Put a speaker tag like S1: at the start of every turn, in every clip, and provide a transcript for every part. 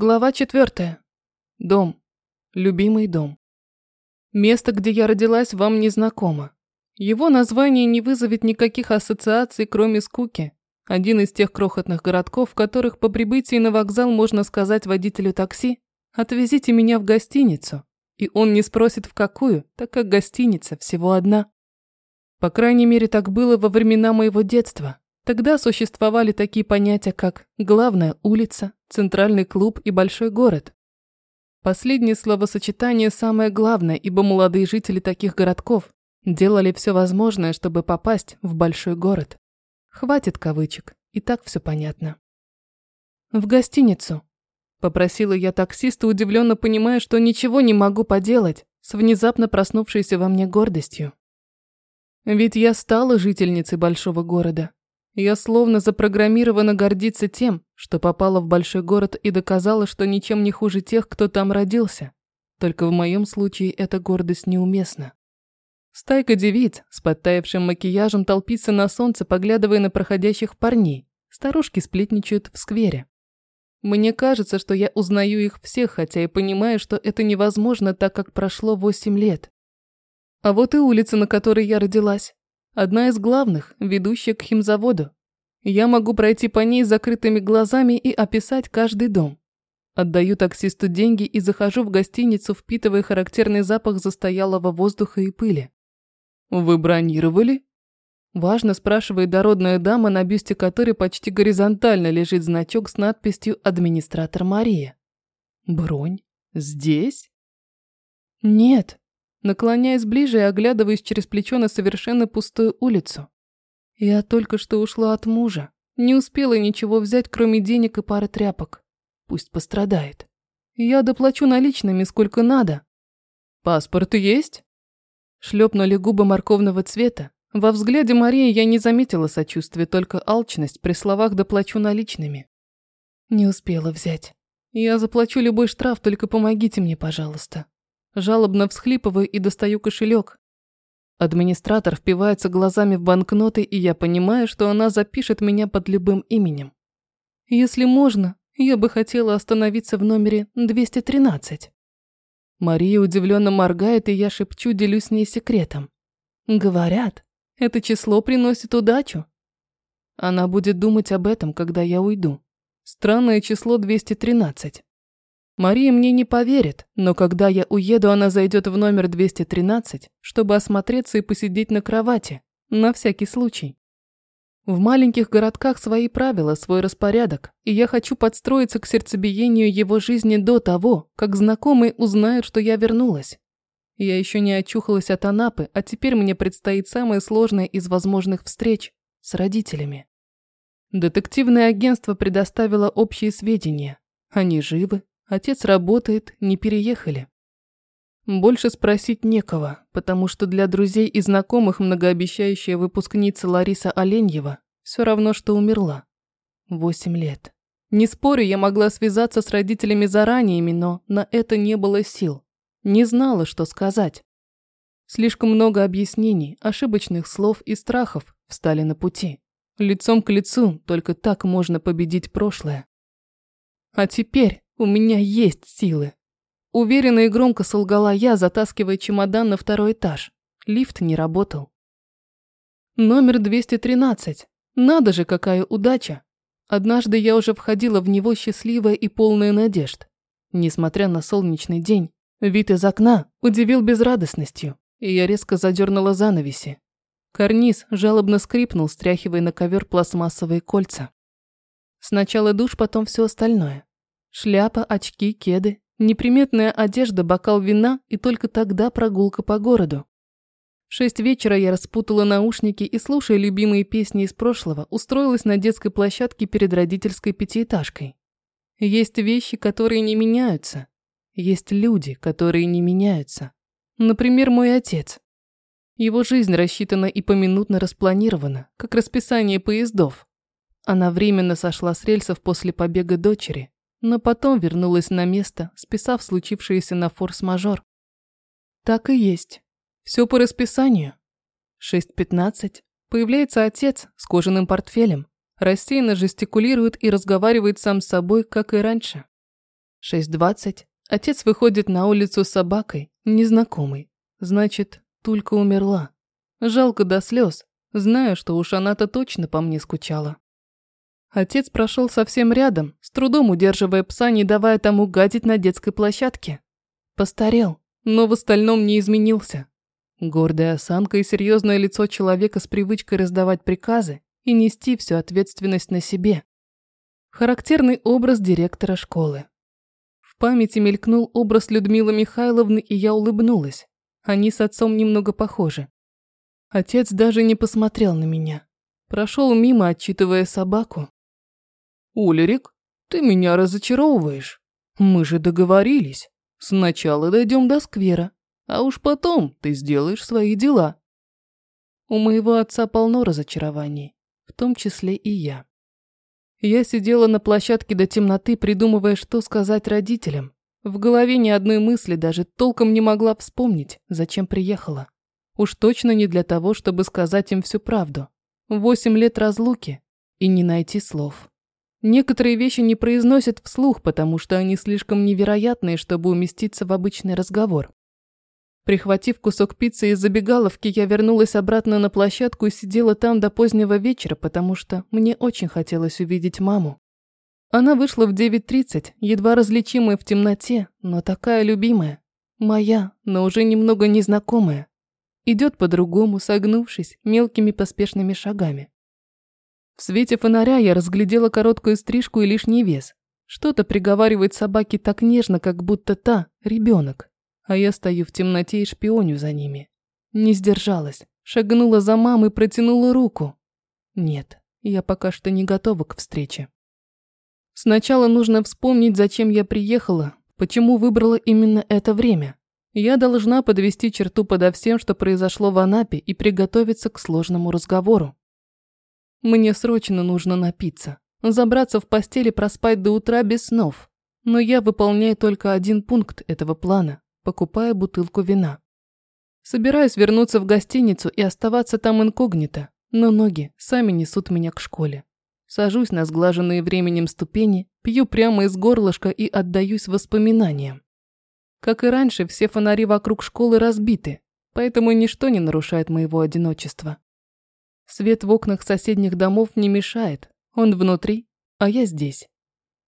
S1: Глава четвертая. Дом. Любимый дом. Место, где я родилась, вам не знакомо. Его название не вызовет никаких ассоциаций, кроме скуки. Один из тех крохотных городков, в которых по прибытии на вокзал можно сказать водителю такси «Отвезите меня в гостиницу», и он не спросит в какую, так как гостиница всего одна. По крайней мере, так было во времена моего детства. Тогда существовали такие понятия, как «главная улица», «центральный клуб» и «большой город». Последнее словосочетание самое главное, ибо молодые жители таких городков делали все возможное, чтобы попасть в большой город. Хватит кавычек, и так все понятно. «В гостиницу», – попросила я таксиста, удивленно понимая, что ничего не могу поделать с внезапно проснувшейся во мне гордостью. Ведь я стала жительницей большого города я словно запрограммирована гордиться тем, что попала в большой город и доказала, что ничем не хуже тех, кто там родился. Только в моем случае эта гордость неуместна. Стайка девиц с подтаявшим макияжем толпится на солнце, поглядывая на проходящих парней. Старушки сплетничают в сквере. Мне кажется, что я узнаю их всех, хотя и понимаю, что это невозможно, так как прошло восемь лет. А вот и улица, на которой я родилась. Одна из главных, ведущая к химзаводу. Я могу пройти по ней с закрытыми глазами и описать каждый дом. Отдаю таксисту деньги и захожу в гостиницу, впитывая характерный запах застоялого воздуха и пыли. «Вы бронировали?» Важно спрашивает дородная дама, на бюсте которой почти горизонтально лежит значок с надписью «Администратор Мария». «Бронь? Здесь?» «Нет», наклоняясь ближе и оглядываясь через плечо на совершенно пустую улицу. Я только что ушла от мужа. Не успела ничего взять, кроме денег и пары тряпок. Пусть пострадает. Я доплачу наличными сколько надо. Паспорт есть? Шлепнули губы морковного цвета. Во взгляде Марии я не заметила сочувствия, только алчность при словах «доплачу наличными». Не успела взять. Я заплачу любой штраф, только помогите мне, пожалуйста. Жалобно всхлипываю и достаю кошелек. Администратор впивается глазами в банкноты, и я понимаю, что она запишет меня под любым именем. Если можно, я бы хотела остановиться в номере 213. Мария удивленно моргает, и я шепчу, делюсь с ней секретом. Говорят, это число приносит удачу. Она будет думать об этом, когда я уйду. Странное число 213. Мария мне не поверит, но когда я уеду, она зайдет в номер 213, чтобы осмотреться и посидеть на кровати, на всякий случай. В маленьких городках свои правила, свой распорядок, и я хочу подстроиться к сердцебиению его жизни до того, как знакомые узнают, что я вернулась. Я еще не очухалась от Анапы, а теперь мне предстоит самое сложное из возможных встреч с родителями. Детективное агентство предоставило общие сведения. Они живы, Отец работает, не переехали. Больше спросить некого, потому что для друзей и знакомых многообещающая выпускница Лариса Оленьева все равно, что умерла. Восемь лет. Не спорю, я могла связаться с родителями заранее, но на это не было сил. Не знала, что сказать. Слишком много объяснений, ошибочных слов и страхов встали на пути. Лицом к лицу только так можно победить прошлое. А теперь у меня есть силы. Уверенно и громко солгала я, затаскивая чемодан на второй этаж. Лифт не работал. Номер 213. Надо же, какая удача. Однажды я уже входила в него счастливая и полная надежд. Несмотря на солнечный день, вид из окна удивил безрадостностью, и я резко задернула занавеси. Карниз жалобно скрипнул, стряхивая на ковер пластмассовые кольца. Сначала душ, потом все остальное. Шляпа, очки, кеды, неприметная одежда, бокал вина и только тогда прогулка по городу. В шесть вечера я распутала наушники и, слушая любимые песни из прошлого, устроилась на детской площадке перед родительской пятиэтажкой. Есть вещи, которые не меняются. Есть люди, которые не меняются. Например, мой отец. Его жизнь рассчитана и поминутно распланирована, как расписание поездов. Она временно сошла с рельсов после побега дочери, но потом вернулась на место, списав случившееся на форс-мажор. Так и есть. Все по расписанию. 6.15. Появляется отец с кожаным портфелем. Рассеянно жестикулирует и разговаривает сам с собой, как и раньше. 6.20. Отец выходит на улицу с собакой, незнакомый. Значит, Тулька умерла. Жалко до слез, знаю, что уж она-то точно по мне скучала. Отец прошел совсем рядом, трудом удерживая пса, не давая тому гадить на детской площадке. Постарел, но в остальном не изменился. Гордая осанка и серьезное лицо человека с привычкой раздавать приказы и нести всю ответственность на себе. Характерный образ директора школы. В памяти мелькнул образ Людмилы Михайловны, и я улыбнулась. Они с отцом немного похожи. Отец даже не посмотрел на меня. Прошел мимо, отчитывая собаку. «Улерик, ты меня разочаровываешь. Мы же договорились. Сначала дойдем до сквера, а уж потом ты сделаешь свои дела». У моего отца полно разочарований, в том числе и я. Я сидела на площадке до темноты, придумывая, что сказать родителям. В голове ни одной мысли даже толком не могла вспомнить, зачем приехала. Уж точно не для того, чтобы сказать им всю правду. Восемь лет разлуки и не найти слов. Некоторые вещи не произносят вслух, потому что они слишком невероятные, чтобы уместиться в обычный разговор. Прихватив кусок пиццы из забегаловки, я вернулась обратно на площадку и сидела там до позднего вечера, потому что мне очень хотелось увидеть маму. Она вышла в 9.30, едва различимая в темноте, но такая любимая. Моя, но уже немного незнакомая. Идет по-другому, согнувшись, мелкими поспешными шагами. В свете фонаря я разглядела короткую стрижку и лишний вес. Что-то приговаривает собаке так нежно, как будто та – ребенок. А я стою в темноте и шпионю за ними. Не сдержалась, шагнула за мамой, протянула руку. Нет, я пока что не готова к встрече. Сначала нужно вспомнить, зачем я приехала, почему выбрала именно это время. Я должна подвести черту подо всем, что произошло в Анапе, и приготовиться к сложному разговору. Мне срочно нужно напиться, забраться в постель и проспать до утра без снов. Но я выполняю только один пункт этого плана, покупая бутылку вина. Собираюсь вернуться в гостиницу и оставаться там инкогнито, но ноги сами несут меня к школе. Сажусь на сглаженные временем ступени, пью прямо из горлышка и отдаюсь воспоминаниям. Как и раньше, все фонари вокруг школы разбиты, поэтому ничто не нарушает моего одиночества. Свет в окнах соседних домов не мешает, он внутри, а я здесь.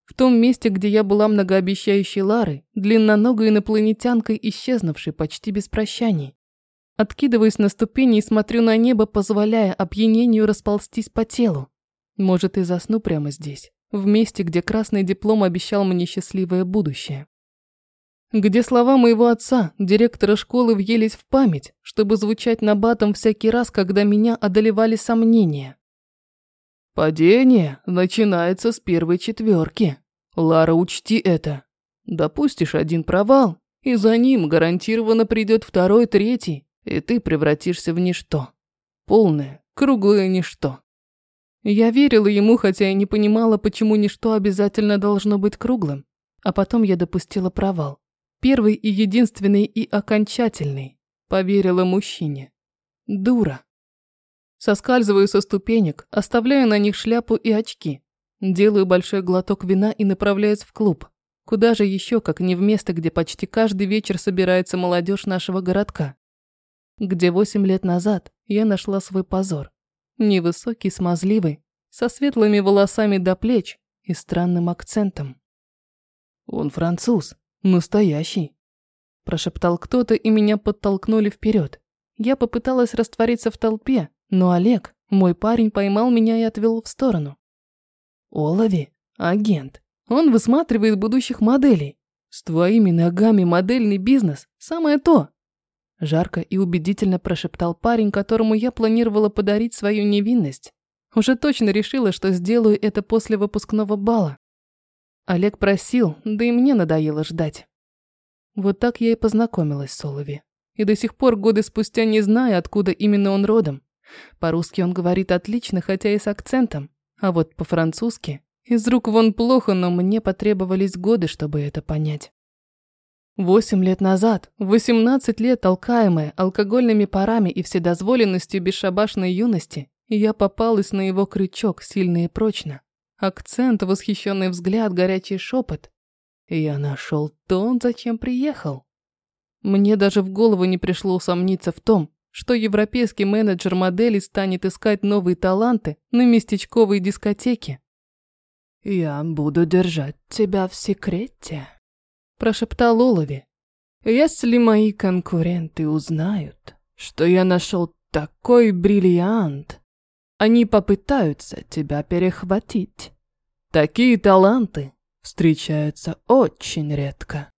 S1: В том месте, где я была многообещающей Ларой, длинноногой инопланетянкой, исчезнувшей почти без прощаний. Откидываюсь на ступени и смотрю на небо, позволяя опьянению расползтись по телу. Может, и засну прямо здесь, в месте, где красный диплом обещал мне счастливое будущее где слова моего отца, директора школы, въелись в память, чтобы звучать набатом всякий раз, когда меня одолевали сомнения. Падение начинается с первой четверки. Лара, учти это. Допустишь один провал, и за ним гарантированно придет второй, третий, и ты превратишься в ничто. Полное, круглое ничто. Я верила ему, хотя и не понимала, почему ничто обязательно должно быть круглым. А потом я допустила провал. Первый и единственный и окончательный. Поверила мужчине. Дура. Соскальзываю со ступенек, оставляю на них шляпу и очки. Делаю большой глоток вина и направляюсь в клуб. Куда же еще, как не в место, где почти каждый вечер собирается молодежь нашего городка. Где восемь лет назад я нашла свой позор. Невысокий, смазливый, со светлыми волосами до плеч и странным акцентом. Он француз, «Настоящий», – прошептал кто-то, и меня подтолкнули вперед. Я попыталась раствориться в толпе, но Олег, мой парень, поймал меня и отвел в сторону. «Олови, агент. Он высматривает будущих моделей. С твоими ногами модельный бизнес – самое то!» Жарко и убедительно прошептал парень, которому я планировала подарить свою невинность. Уже точно решила, что сделаю это после выпускного бала. Олег просил, да и мне надоело ждать. Вот так я и познакомилась с Олови. И до сих пор, годы спустя, не знаю, откуда именно он родом. По-русски он говорит отлично, хотя и с акцентом. А вот по-французски из рук вон плохо, но мне потребовались годы, чтобы это понять. Восемь лет назад, восемнадцать лет толкаемая алкогольными парами и вседозволенностью бесшабашной юности, я попалась на его крючок сильно и прочно. Акцент, восхищенный взгляд, горячий шепот. Я нашел то, зачем приехал. Мне даже в голову не пришло усомниться в том, что европейский менеджер модели станет искать новые таланты на местечковой дискотеке. «Я буду держать тебя в секрете», – прошептал Олови. «Если мои конкуренты узнают, что я нашел такой бриллиант, они попытаются тебя перехватить. Такие таланты встречаются очень редко».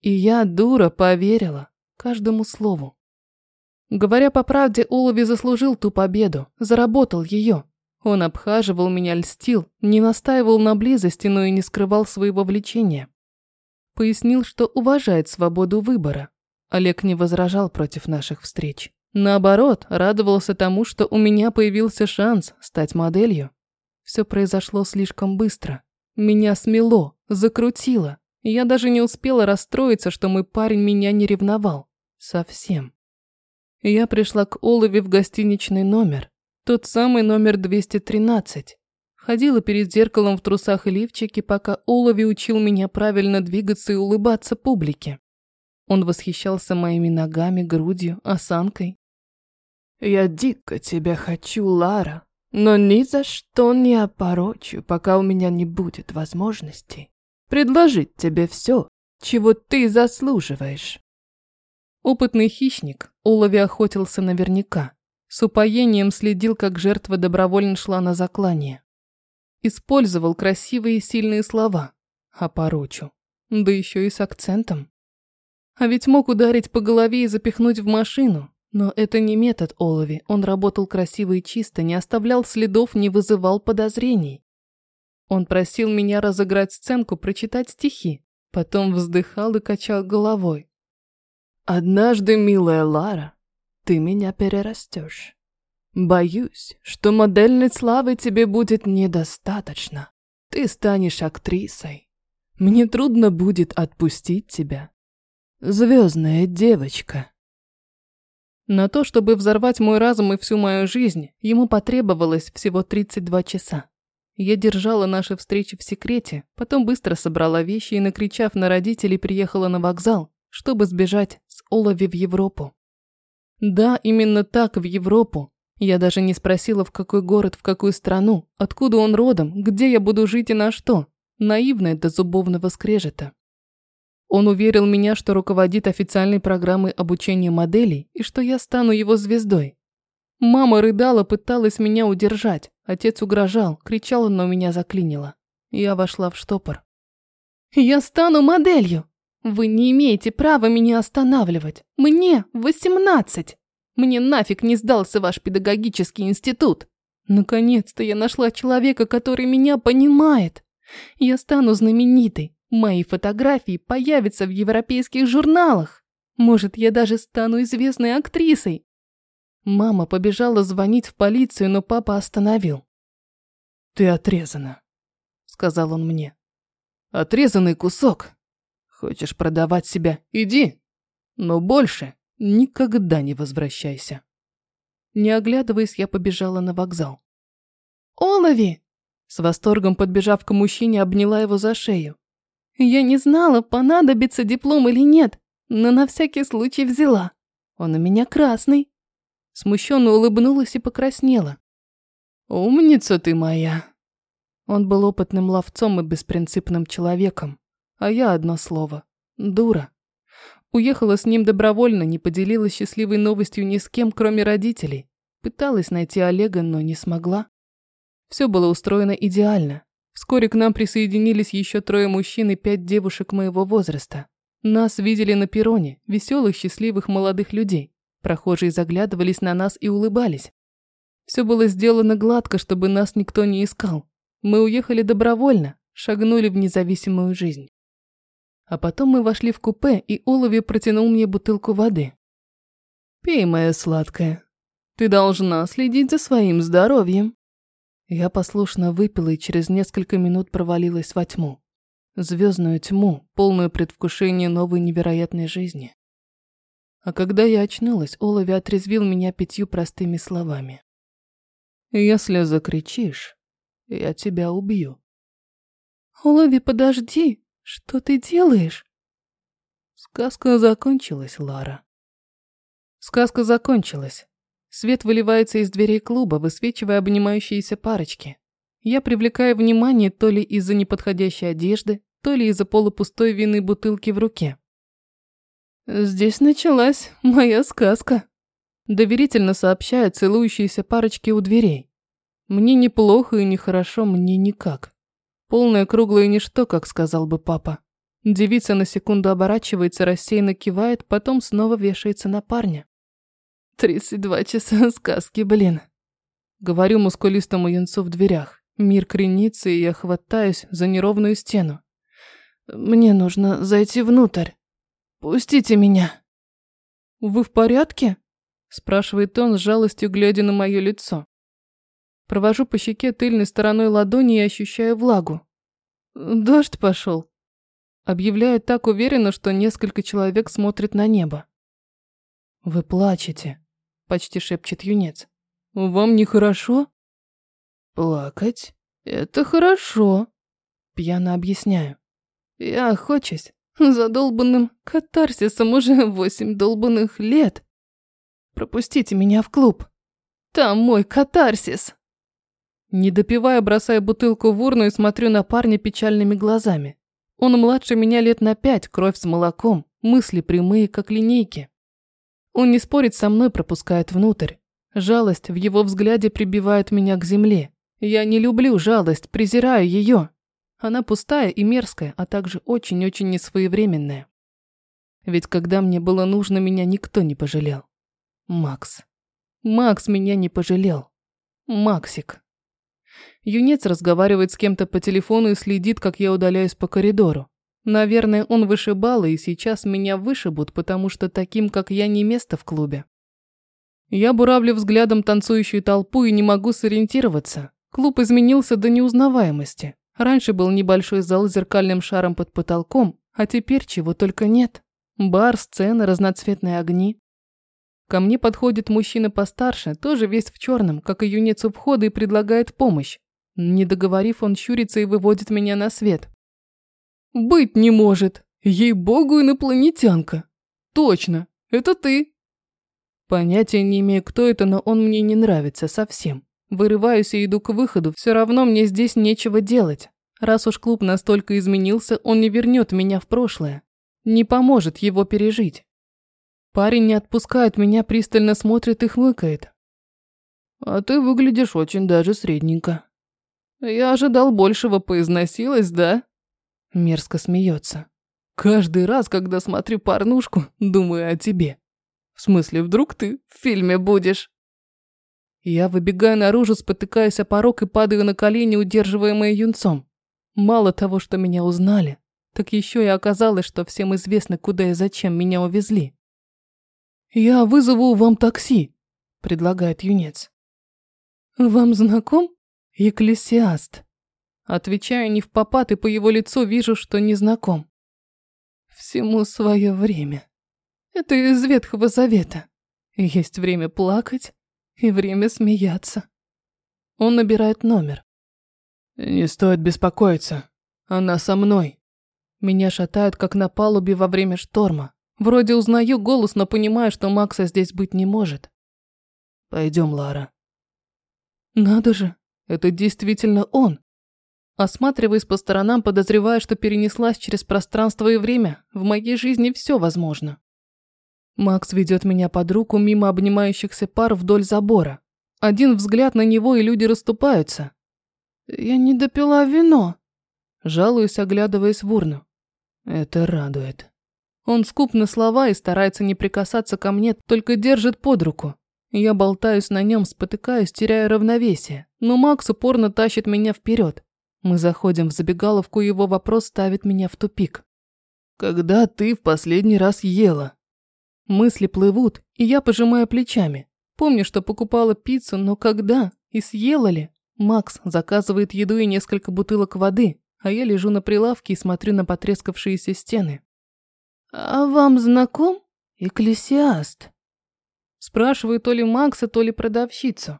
S1: И я, дура, поверила каждому слову. Говоря по правде, Улови заслужил ту победу, заработал ее. Он обхаживал меня, льстил, не настаивал на близости, но и не скрывал своего влечения. Пояснил, что уважает свободу выбора. Олег не возражал против наших встреч. Наоборот, радовался тому, что у меня появился шанс стать моделью. Все произошло слишком быстро. Меня смело, закрутило. Я даже не успела расстроиться, что мой парень меня не ревновал. Совсем. Я пришла к Олове в гостиничный номер. Тот самый номер 213. Ходила перед зеркалом в трусах и лифчике, пока Олови учил меня правильно двигаться и улыбаться публике. Он восхищался моими ногами, грудью, осанкой. «Я дико тебя хочу, Лара, но ни за что не опорочу, пока у меня не будет возможности предложить тебе все, чего ты заслуживаешь». Опытный хищник Олови охотился наверняка. С упоением следил, как жертва добровольно шла на заклание. Использовал красивые и сильные слова. А порочу. Да еще и с акцентом. А ведь мог ударить по голове и запихнуть в машину. Но это не метод Олови. Он работал красиво и чисто, не оставлял следов, не вызывал подозрений. Он просил меня разыграть сценку, прочитать стихи. Потом вздыхал и качал головой. Однажды, милая Лара, ты меня перерастешь. Боюсь, что модельной славы тебе будет недостаточно. Ты станешь актрисой. Мне трудно будет отпустить тебя. Звездная девочка. На то, чтобы взорвать мой разум и всю мою жизнь, ему потребовалось всего 32 часа. Я держала наши встречи в секрете, потом быстро собрала вещи и, накричав на родителей, приехала на вокзал, чтобы сбежать с Олови в Европу. Да, именно так, в Европу. Я даже не спросила, в какой город, в какую страну, откуда он родом, где я буду жить и на что. Наивная до зубовного скрежета. Он уверил меня, что руководит официальной программой обучения моделей и что я стану его звездой. Мама рыдала, пыталась меня удержать. Отец угрожал, кричала, но меня заклинило. Я вошла в штопор. «Я стану моделью!» Вы не имеете права меня останавливать. Мне восемнадцать. Мне нафиг не сдался ваш педагогический институт. Наконец-то я нашла человека, который меня понимает. Я стану знаменитой. Мои фотографии появятся в европейских журналах. Может, я даже стану известной актрисой. Мама побежала звонить в полицию, но папа остановил. «Ты отрезана», — сказал он мне. «Отрезанный кусок. Хочешь продавать себя? Иди. Но больше никогда не возвращайся. Не оглядываясь, я побежала на вокзал. «Олови!» С восторгом подбежав к мужчине, обняла его за шею. «Я не знала, понадобится диплом или нет, но на всякий случай взяла. Он у меня красный». Смущенно улыбнулась и покраснела. «Умница ты моя!» Он был опытным ловцом и беспринципным человеком. А я одно слово. Дура. Уехала с ним добровольно, не поделилась счастливой новостью ни с кем, кроме родителей. Пыталась найти Олега, но не смогла. Все было устроено идеально. Вскоре к нам присоединились еще трое мужчин и пять девушек моего возраста. Нас видели на перроне, веселых, счастливых молодых людей. Прохожие заглядывались на нас и улыбались. Все было сделано гладко, чтобы нас никто не искал. Мы уехали добровольно, шагнули в независимую жизнь. А потом мы вошли в купе, и Олови протянул мне бутылку воды. «Пей, моя сладкая. Ты должна следить за своим здоровьем». Я послушно выпила и через несколько минут провалилась во тьму. Звездную тьму, полную предвкушения новой невероятной жизни. А когда я очнулась, Олови отрезвил меня пятью простыми словами. «Если закричишь, я тебя убью». «Олови, подожди!» Что ты делаешь? Сказка закончилась, Лара. Сказка закончилась. Свет выливается из дверей клуба, высвечивая обнимающиеся парочки. Я привлекаю внимание то ли из-за неподходящей одежды, то ли из-за полупустой винной бутылки в руке. «Здесь началась моя сказка», – доверительно сообщают целующиеся парочки у дверей. «Мне неплохо и нехорошо, мне никак. Полное круглое ничто, как сказал бы папа. Девица на секунду оборачивается, рассеянно кивает, потом снова вешается на парня. «Тридцать два часа сказки, блин». Говорю мускулистому юнцу в дверях. Мир кренится, и я хватаюсь за неровную стену. «Мне нужно зайти внутрь. Пустите меня». «Вы в порядке?» спрашивает он с жалостью, глядя на мое лицо. Провожу по щеке тыльной стороной ладони и ощущаю влагу. Дождь пошел. Объявляю так уверенно, что несколько человек смотрят на небо. «Вы плачете», – почти шепчет юнец. «Вам нехорошо?» «Плакать – это хорошо», – пьяно объясняю. «Я охочусь за долбанным катарсисом уже восемь долбанных лет. Пропустите меня в клуб. Там мой катарсис». Не допивая, бросаю бутылку в урну и смотрю на парня печальными глазами. Он младше меня лет на пять, кровь с молоком, мысли прямые, как линейки. Он не спорит со мной, пропускает внутрь. Жалость в его взгляде прибивает меня к земле. Я не люблю жалость, презираю ее. Она пустая и мерзкая, а также очень-очень несвоевременная. Ведь когда мне было нужно, меня никто не пожалел. Макс. Макс меня не пожалел. Максик. Юнец разговаривает с кем-то по телефону и следит, как я удаляюсь по коридору. Наверное, он вышибал, и сейчас меня вышибут, потому что таким, как я, не место в клубе. Я буравлю взглядом танцующую толпу и не могу сориентироваться. Клуб изменился до неузнаваемости. Раньше был небольшой зал с зеркальным шаром под потолком, а теперь чего только нет. Бар, сцена, разноцветные огни. Ко мне подходит мужчина постарше, тоже весь в черном, как и юнец у входа, и предлагает помощь. Не договорив, он щурится и выводит меня на свет. «Быть не может! Ей-богу, инопланетянка! Точно, это ты!» Понятия не имею, кто это, но он мне не нравится совсем. Вырываюсь и иду к выходу, все равно мне здесь нечего делать. Раз уж клуб настолько изменился, он не вернет меня в прошлое. Не поможет его пережить. Парень не отпускает меня, пристально смотрит и хмыкает. «А ты выглядишь очень даже средненько», я ожидал большего, поизносилась, да? Мерзко смеется. Каждый раз, когда смотрю порнушку, думаю о тебе. В смысле, вдруг ты в фильме будешь? Я выбегаю наружу, спотыкаясь о порог и падаю на колени, удерживаемые юнцом. Мало того, что меня узнали, так еще и оказалось, что всем известно, куда и зачем меня увезли. «Я вызову вам такси», – предлагает юнец. «Вам знаком?» Екклесиаст. Отвечаю не в попад, и по его лицу вижу, что не знаком. Всему свое время. Это из Ветхого Завета. Есть время плакать и время смеяться. Он набирает номер. Не стоит беспокоиться. Она со мной. Меня шатает, как на палубе во время шторма. Вроде узнаю голос, но понимаю, что Макса здесь быть не может. Пойдем, Лара. Надо же, это действительно он. Осматриваясь по сторонам, подозревая, что перенеслась через пространство и время, в моей жизни все возможно. Макс ведет меня под руку мимо обнимающихся пар вдоль забора. Один взгляд на него, и люди расступаются. «Я не допила вино», – жалуюсь, оглядываясь в урну. Это радует. Он скуп на слова и старается не прикасаться ко мне, только держит под руку. Я болтаюсь на нем, спотыкаюсь, теряя равновесие, но Макс упорно тащит меня вперед. Мы заходим в забегаловку, его вопрос ставит меня в тупик. «Когда ты в последний раз ела?» Мысли плывут, и я пожимаю плечами. Помню, что покупала пиццу, но когда? И съела ли? Макс заказывает еду и несколько бутылок воды, а я лежу на прилавке и смотрю на потрескавшиеся стены. «А вам знаком Экклесиаст?» Спрашиваю то ли Макса, то ли продавщицу.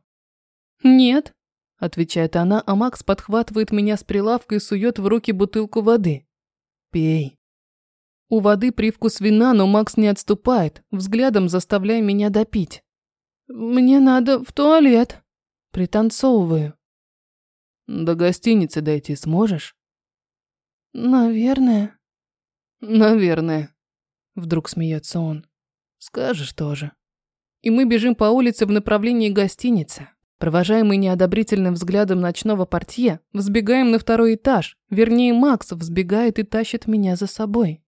S1: «Нет», – отвечает она, а Макс подхватывает меня с прилавка и сует в руки бутылку воды. Пей. У воды привкус вина, но Макс не отступает, взглядом заставляя меня допить. Мне надо в туалет. Пританцовываю. До гостиницы дойти сможешь? Наверное. Наверное. Вдруг смеется он. Скажешь тоже. И мы бежим по улице в направлении гостиницы. Провожаемый неодобрительным взглядом ночного портье, взбегаем на второй этаж. Вернее, Макс взбегает и тащит меня за собой.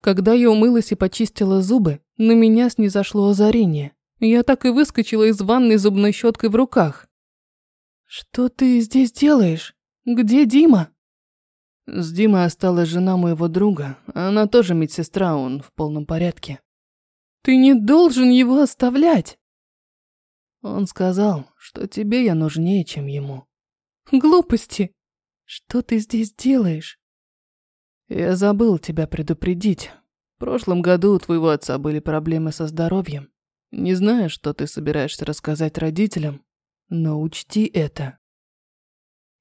S1: Когда я умылась и почистила зубы, на меня снизошло озарение. Я так и выскочила из ванной зубной щеткой в руках. «Что ты здесь делаешь? Где Дима?» С Димой осталась жена моего друга. Она тоже медсестра, он в полном порядке. «Ты не должен его оставлять!» Он сказал, что тебе я нужнее, чем ему. Глупости. Что ты здесь делаешь? Я забыл тебя предупредить. В прошлом году у твоего отца были проблемы со здоровьем. Не знаю, что ты собираешься рассказать родителям, но учти это.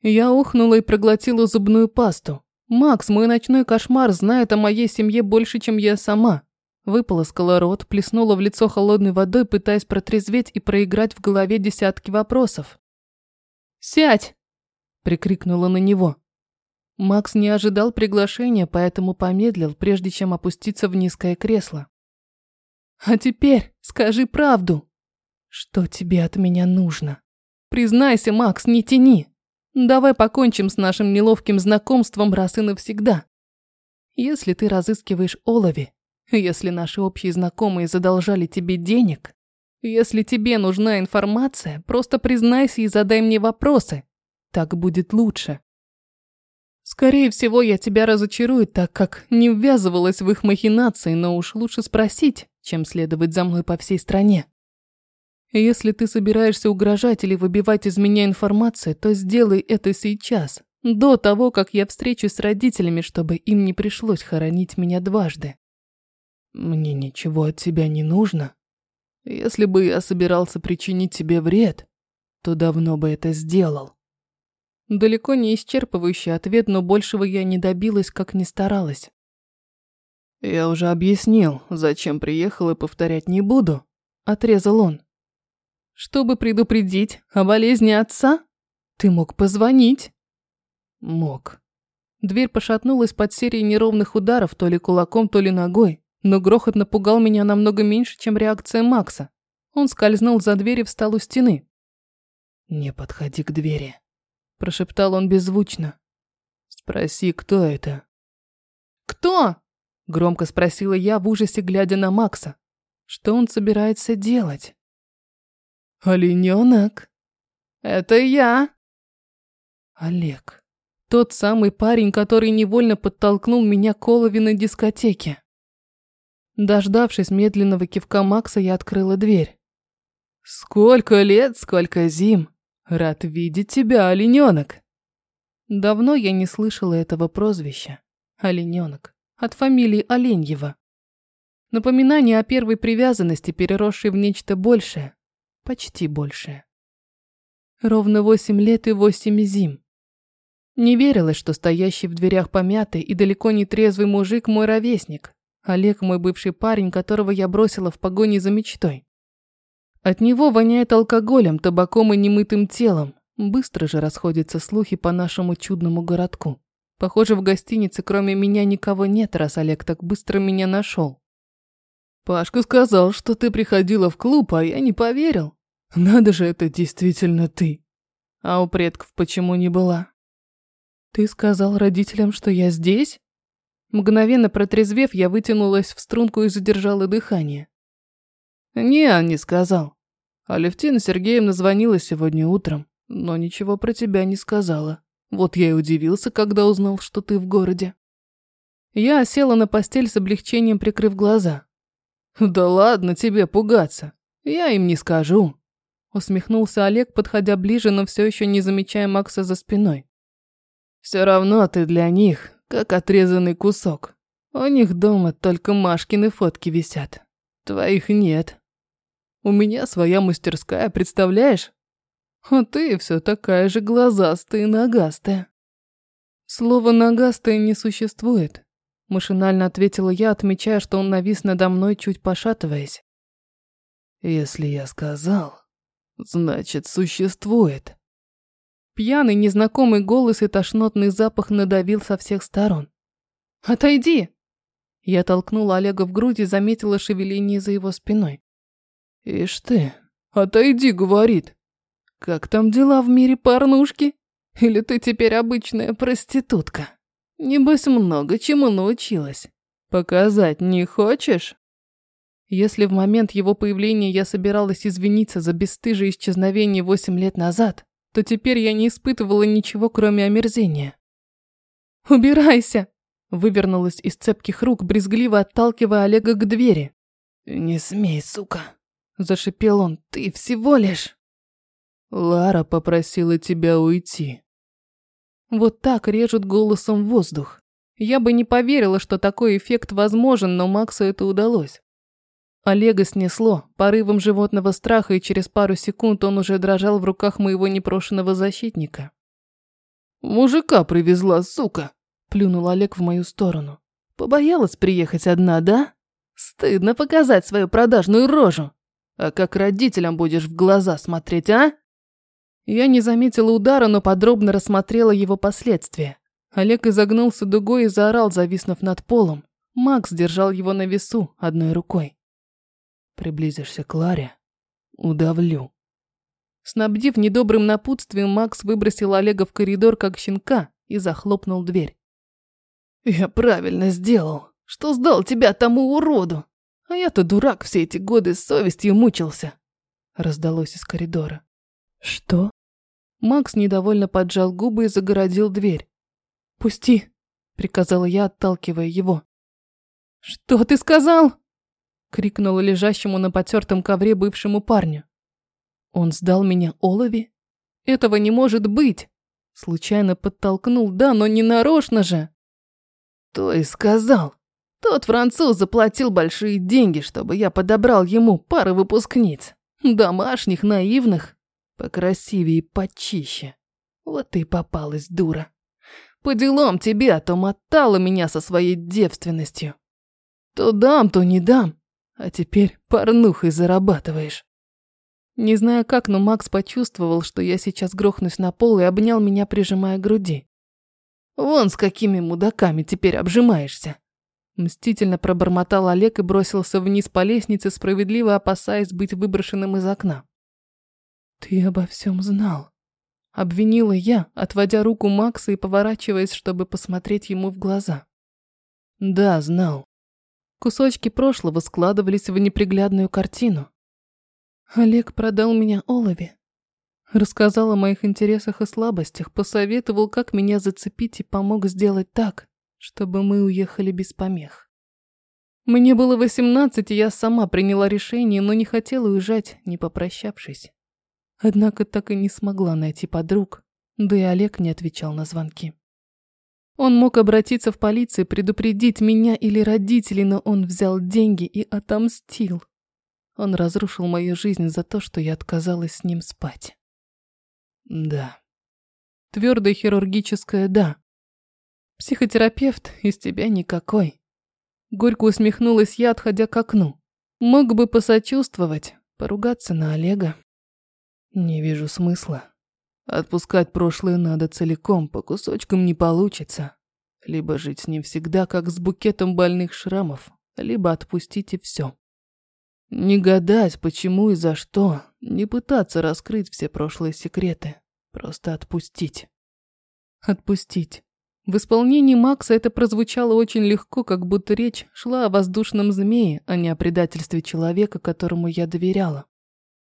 S1: Я ухнула и проглотила зубную пасту. Макс, мой ночной кошмар, знает о моей семье больше, чем я сама. Выполоскала рот, плеснула в лицо холодной водой, пытаясь протрезветь и проиграть в голове десятки вопросов. «Сядь!» – прикрикнула на него. Макс не ожидал приглашения, поэтому помедлил, прежде чем опуститься в низкое кресло. «А теперь скажи правду. Что тебе от меня нужно? Признайся, Макс, не тяни. Давай покончим с нашим неловким знакомством раз и навсегда. Если ты разыскиваешь Олови, если наши общие знакомые задолжали тебе денег, если тебе нужна информация, просто признайся и задай мне вопросы. Так будет лучше. Скорее всего, я тебя разочарую, так как не ввязывалась в их махинации, но уж лучше спросить, чем следовать за мной по всей стране. Если ты собираешься угрожать или выбивать из меня информацию, то сделай это сейчас, до того, как я встречусь с родителями, чтобы им не пришлось хоронить меня дважды. Мне ничего от тебя не нужно. Если бы я собирался причинить тебе вред, то давно бы это сделал. Далеко не исчерпывающий ответ, но большего я не добилась, как ни старалась. Я уже объяснил, зачем приехал и повторять не буду, отрезал он. Чтобы предупредить о болезни отца, ты мог позвонить. Мог. Дверь пошатнулась под серией неровных ударов, то ли кулаком, то ли ногой. Но грохот напугал меня намного меньше, чем реакция Макса. Он скользнул за дверь и встал у стены. «Не подходи к двери», – прошептал он беззвучно. «Спроси, кто это?» «Кто?» – громко спросила я в ужасе, глядя на Макса. «Что он собирается делать?» «Оленёнок, это я!» Олег. Тот самый парень, который невольно подтолкнул меня к Олове на дискотеке. Дождавшись медленного кивка Макса, я открыла дверь. «Сколько лет, сколько зим! Рад видеть тебя, олененок!» Давно я не слышала этого прозвища. Олененок. От фамилии Оленьева. Напоминание о первой привязанности, переросшей в нечто большее. Почти большее. Ровно восемь лет и восемь зим. Не верилось, что стоящий в дверях помятый и далеко не трезвый мужик мой ровесник. Олег мой бывший парень, которого я бросила в погоне за мечтой. От него воняет алкоголем, табаком и немытым телом. Быстро же расходятся слухи по нашему чудному городку. Похоже, в гостинице кроме меня никого нет, раз Олег так быстро меня нашел. Пашка сказал, что ты приходила в клуб, а я не поверил. Надо же, это действительно ты. А у предков почему не была? Ты сказал родителям, что я здесь? Мгновенно протрезвев, я вытянулась в струнку и задержала дыхание. «Не, не сказал. Алевтина Сергеевна звонила сегодня утром, но ничего про тебя не сказала. Вот я и удивился, когда узнал, что ты в городе». Я села на постель с облегчением, прикрыв глаза. «Да ладно тебе пугаться. Я им не скажу», – усмехнулся Олег, подходя ближе, но все еще не замечая Макса за спиной. «Все равно ты для них как отрезанный кусок. У них дома только Машкины фотки висят. Твоих нет. У меня своя мастерская, представляешь? А ты все такая же глазастая и ногастая. Слово «нагастое» не существует. Машинально ответила я, отмечая, что он навис надо мной, чуть пошатываясь.
S2: Если я сказал, значит, существует.
S1: Пьяный, незнакомый голос и тошнотный запах надавил со всех сторон. «Отойди!» Я толкнула Олега в грудь и заметила шевеление за его спиной.
S2: «Ишь ты, отойди, — говорит. Как там дела в мире порнушки? Или ты теперь обычная проститутка? Небось, много чему научилась. Показать не хочешь?»
S1: Если в момент его появления я собиралась извиниться за бесстыжее исчезновение восемь лет назад, то теперь я не испытывала ничего, кроме омерзения. «Убирайся!» – вывернулась из цепких рук, брезгливо отталкивая Олега к двери.
S2: «Не смей, сука!» – зашипел он. «Ты всего лишь...»
S1: «Лара попросила тебя уйти». Вот так режут голосом воздух. Я бы не поверила, что такой эффект возможен, но Максу это удалось. Олега снесло порывом животного страха, и через пару секунд он уже дрожал в руках моего непрошенного защитника.
S2: «Мужика привезла, сука!» – плюнул Олег в мою сторону. «Побоялась приехать одна, да? Стыдно показать свою продажную рожу. А как родителям будешь в глаза смотреть, а?»
S1: Я не заметила удара, но подробно рассмотрела его последствия. Олег изогнулся дугой и заорал, зависнув над полом. Макс держал его на весу одной рукой.
S2: Приблизишься к Ларе – удавлю.
S1: Снабдив недобрым напутствием, Макс выбросил Олега в коридор, как щенка, и захлопнул дверь.
S2: «Я правильно сделал, что сдал тебя тому уроду. А я-то дурак все эти годы с совестью мучился», – раздалось из коридора.
S1: «Что?» Макс недовольно поджал губы и загородил дверь. «Пусти!» – приказала я, отталкивая его. «Что ты сказал?» Крикнула лежащему на потертом ковре бывшему парню. Он сдал меня Олови? Этого не может быть! Случайно подтолкнул, да, но не нарочно же.
S2: То и сказал. Тот француз заплатил большие деньги, чтобы я подобрал ему пару выпускниц. Домашних, наивных, покрасивее и почище. Вот ты попалась, дура. По делам тебе, а то мотала меня со своей девственностью. То дам, то не дам. А теперь порнухой зарабатываешь.
S1: Не знаю как, но Макс почувствовал, что я сейчас грохнусь на пол и обнял меня, прижимая к груди.
S2: «Вон с какими мудаками теперь обжимаешься!»
S1: Мстительно пробормотал Олег и бросился вниз по лестнице, справедливо опасаясь быть выброшенным из окна. «Ты обо всем знал», — обвинила я, отводя руку Макса и поворачиваясь, чтобы посмотреть ему в глаза.
S2: «Да, знал.
S1: Кусочки прошлого складывались в неприглядную картину. Олег продал меня Олове. Рассказал о моих интересах и слабостях, посоветовал, как меня зацепить и помог сделать так, чтобы мы уехали без помех. Мне было восемнадцать, и я сама приняла решение, но не хотела уезжать, не попрощавшись. Однако так и не смогла найти подруг, да и Олег не отвечал на звонки. Он мог обратиться в полицию, предупредить меня или родителей, но он взял деньги и отомстил. Он разрушил мою жизнь за то, что я отказалась с ним спать.
S2: Да.
S1: Твердое хирургическое «да». Психотерапевт из тебя никакой. Горько усмехнулась я, отходя к окну. Мог бы посочувствовать, поругаться на Олега.
S2: Не вижу смысла. Отпускать прошлое надо целиком, по кусочкам не получится. Либо жить с ним всегда, как с букетом больных шрамов, либо отпустить и все. Не гадать, почему и за что, не пытаться раскрыть все прошлые секреты. Просто отпустить.
S1: Отпустить. В исполнении Макса это прозвучало очень легко, как будто речь шла о воздушном змее, а не о предательстве человека, которому я доверяла.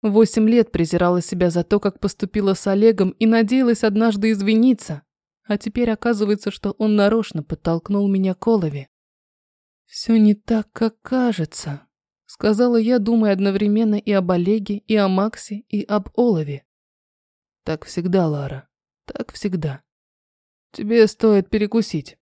S1: Восемь лет презирала себя за то, как поступила с Олегом и надеялась однажды извиниться. А теперь оказывается, что он нарочно подтолкнул меня к Олове. «Все не так, как кажется», — сказала я, думая одновременно и об Олеге, и о Максе, и об Олове.
S2: «Так всегда, Лара, так всегда. Тебе стоит перекусить».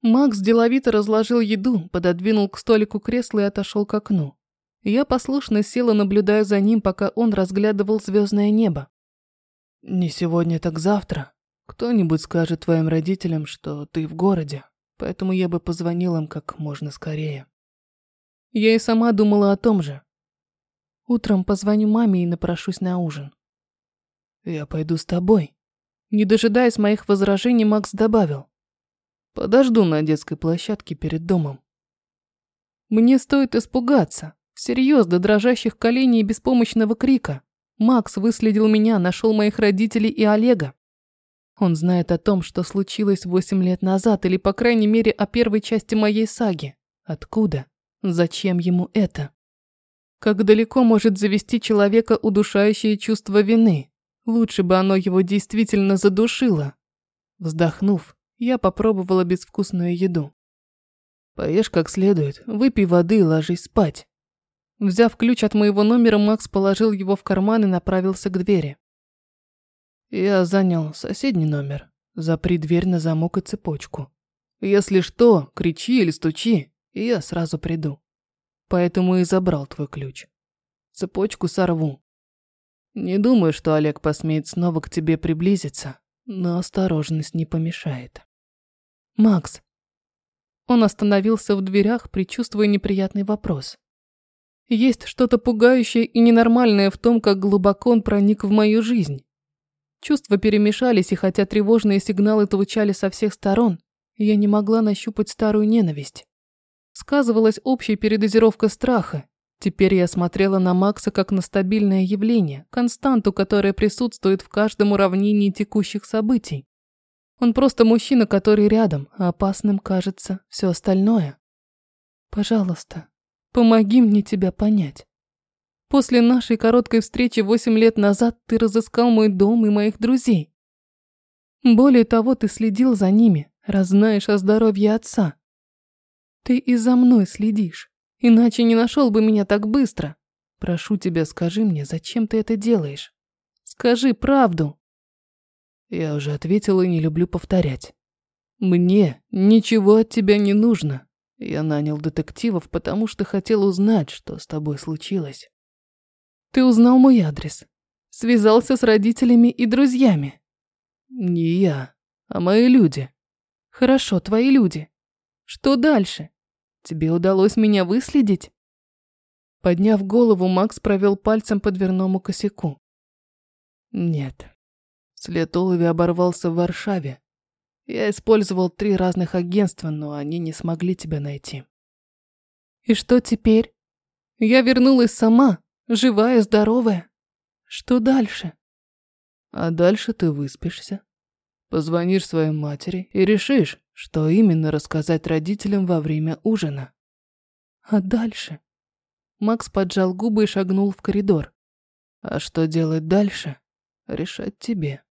S1: Макс деловито разложил еду, пододвинул к столику кресло и отошел к окну. Я послушно села, наблюдая за ним, пока он разглядывал звездное небо.
S2: «Не сегодня, так завтра», Кто-нибудь скажет твоим родителям, что ты в городе, поэтому я бы позвонил им как можно скорее.
S1: Я и сама думала о том же. Утром позвоню маме и напрошусь на ужин.
S2: Я пойду с тобой.
S1: Не дожидаясь моих возражений, Макс добавил.
S2: Подожду на детской площадке перед домом.
S1: Мне стоит испугаться. Всерьез, до дрожащих коленей и беспомощного крика. Макс выследил меня, нашел моих родителей и Олега. Он знает о том, что случилось восемь лет назад, или, по крайней мере, о первой части моей саги. Откуда? Зачем ему это? Как далеко может завести человека удушающее чувство вины? Лучше бы оно его действительно задушило. Вздохнув, я попробовала безвкусную еду.
S2: Поешь как следует, выпей воды и ложись спать.
S1: Взяв ключ от моего номера, Макс положил его в карман и направился к двери.
S2: Я занял соседний номер. Запри дверь на замок и цепочку. Если что, кричи или стучи, и я сразу приду. Поэтому и забрал твой ключ. Цепочку сорву. Не думаю, что Олег посмеет снова к тебе приблизиться, но осторожность не помешает.
S1: Макс, он остановился в дверях, предчувствуя неприятный вопрос. Есть что-то пугающее и ненормальное в том, как глубоко он проник в мою жизнь. Чувства перемешались, и хотя тревожные сигналы звучали со всех сторон, я не могла нащупать старую ненависть. Сказывалась общая передозировка страха. Теперь я смотрела на Макса как на стабильное явление, константу, которая присутствует в каждом уравнении текущих событий. Он просто мужчина, который рядом, а опасным кажется все остальное. Пожалуйста, помоги мне тебя понять. После нашей короткой встречи восемь лет назад ты разыскал мой дом и моих друзей. Более того, ты следил за ними, раз знаешь о здоровье отца. Ты и за мной следишь, иначе не нашел бы меня так быстро. Прошу тебя, скажи мне, зачем ты это делаешь? Скажи правду.
S2: Я уже ответил и не люблю повторять. Мне ничего от тебя не нужно. Я нанял детективов, потому что хотел узнать, что с тобой случилось.
S1: Ты узнал мой адрес. Связался с родителями и друзьями.
S2: Не я, а мои люди.
S1: Хорошо, твои люди. Что дальше? Тебе удалось меня выследить? Подняв голову, Макс провел пальцем по дверному косяку.
S2: Нет, След Олови оборвался в Варшаве. Я использовал три разных агентства, но они не смогли тебя найти.
S1: И что теперь? Я вернулась сама, живая, здоровая. Что дальше?
S2: А дальше ты выспишься. Позвонишь своей матери и решишь, что именно рассказать родителям во время ужина.
S1: А дальше? Макс поджал губы и шагнул в коридор.
S2: А что делать дальше? Решать тебе.